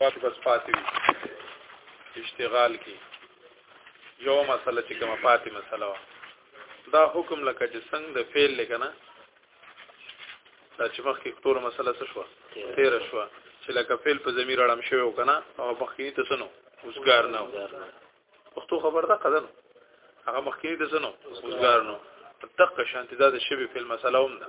وخت بس پاتې وي اشتغال کې یو مسله چې کومه پاتې مسله وه دا حکم لکه چې څنګه د فعل لکه نه دا چې مخکې ټول مسله څه شوه تیر شوه چې لکه فعل په ضمیر اړم شوی وکنه او مخکې ته سنو اوسګار نه پښتو خبر ده قدر هغه مخکې د زنو وزګار نو دقه شانتی دا د شبي په مسله هم ده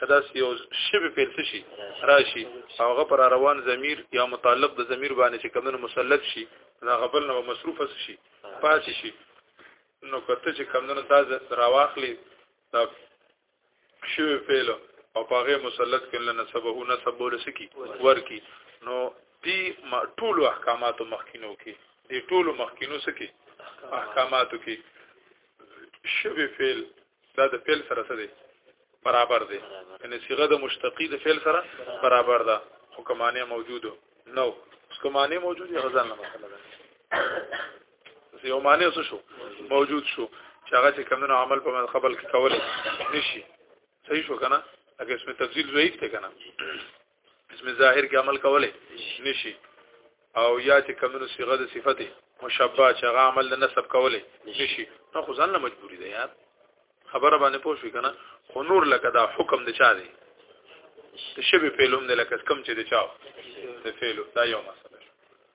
کدا یو شبي په څه شي راشي هغه پر روان ضمیر یا متعلق د ضمیر باندې چې کمنو مسلط شي دا غبل نو مصروف شي پاتې شي نو کته چې کمنو دا راواخلي دا شوی فعل او پاغه مسلط کله نسبه نسب ولسکی ورکی نو دی ټول احکامات مخکینو کې دی ټول مخکینو سکی احکاماتو کې شوی فعل دا د فعل سره سره برابر دی یعنی صيغه د مشتقي د فعل سره برابر ده حکمانه موجوده نو حکمانه موجوده غزان نه مسله ده یو معنی څه شو موجود شو چې هغه چې کمونه عمل په من خپل کې کول نشي صحیح شو کنه اګه اسمه تفضیل ضعیف ته کنه اسمه ظاهر کې عمل کوله نشي او یا چې کمونه صيغه د صفته مشبہ چې هغه عمل د نسب کوله نشي نو خو ځان له مجبوري ده یار خبره باندې پوه شو کنه خو نور لکه دا حکم د چا دی د شبي پیلوم د لکه کم چې د چاو د فعل دا یو مسله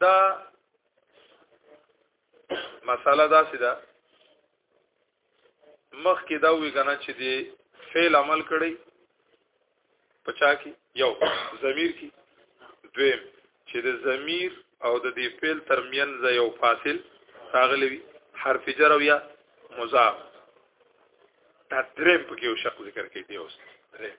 دا مساله دا سیده مخ کې دا وی کنه چې دی فعل عمل کړی پچا کې یو ضمیر کې دویم چې د ضمیر او د دې فعل ترمنځ یو فاصل راغلی وي حرف جر او یا مضاف دا دریم په کې یو شق ذکر کوي دی اوس دریم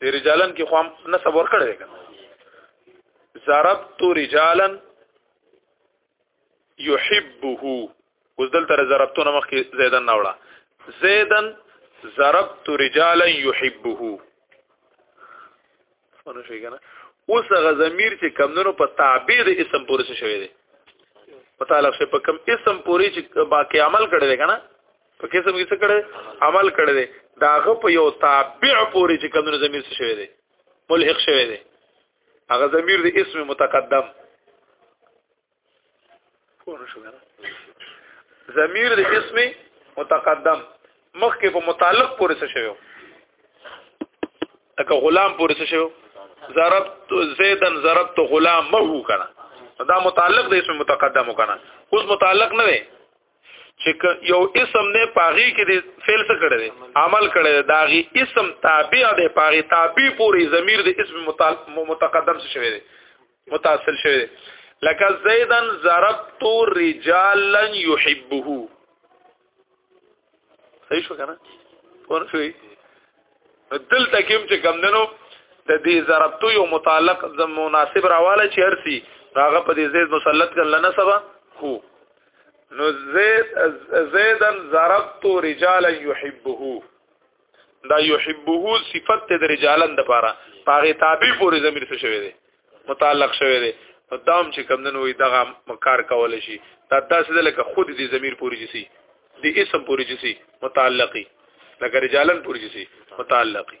دی رجالن کې خو هم نسب ور کړی دی کنه ضربت رجالن يحبه اوس دلته ضربتونه مخ کې زیدن ناوړه زیدن ضربت رجالا يحبه ونه شي کنه اوس هغه ضمیر چې کمندونو په تابع د اسم پورې څه شوی دی متعلق شه په کم اسم پورې چې باقی عمل کړی دی کنه په قسم کې څه کړي عمل کړي داغه په یو تابع پورې چې کمونه زمير څه شوی دی ملحق شوی دی هغه زمير دی اسم متقدم زمير دی اسم متقدم مخکې په متعلق پورې څه شوی اګه غلام پورې څه شوی ضربت زیدن ضربت غلامه کنه دا متعلق دی اسم متقدم کنه اوس متعلق نه دی چې یو اسم نه پاغي کې د فعل څه کړی دی عمل کړی دی داغي اسم تابع دی پاغي تابع پوری ضمیر د اسم متقدم څه شوی دی متصل شوی دی لکه زیدن ضربت رجالا يحبه صحیح شو کنه ورشي دلته کوم چې کم دنو د دې ضربتو یو متعلق د مناسب راواله چې هرسي هغه په دې زید مسلط کړل نه سبا هو نو زید زیدن ضربت رجالا يحبه دا يحبه صفت ته رجالن د پاره پاره تابع پورې زمير څه شوی دی متعلق شوی دی نو دام چې کم نن وي دغه مکار کول شي دا داسې لکه خود دې زمير پورې جسي دې اسم پورې جسي متعلقي لکه رجالن پورې جسي متعلقي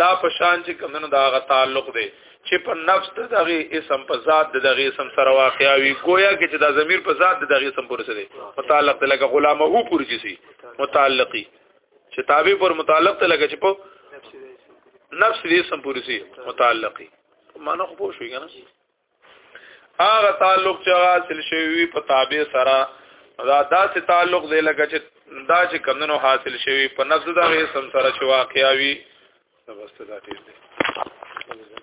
دا پشان چې کمنو دا غ تعلق دی چې په نفس د دغه اسم په ذات د دغه اسم سره واقع وي گویا کې چې دا ضمیر په ذات د دغه اسم پورې سره متعلق دی لکه غلامه هو پورې چې سي متعلقي چې تابع پر متعلق ته لکه چې په نفس دې اسم پورې سي متعلقي معنا خو پوه شو کنه هغه تعلق چې حاصل شوی په تابع سره دا داسې تعلق دی لکه چې دا چې کمنو حاصل شوی په نفس دا وې سم سره چې واقعي وي نو بس دا ټیک دی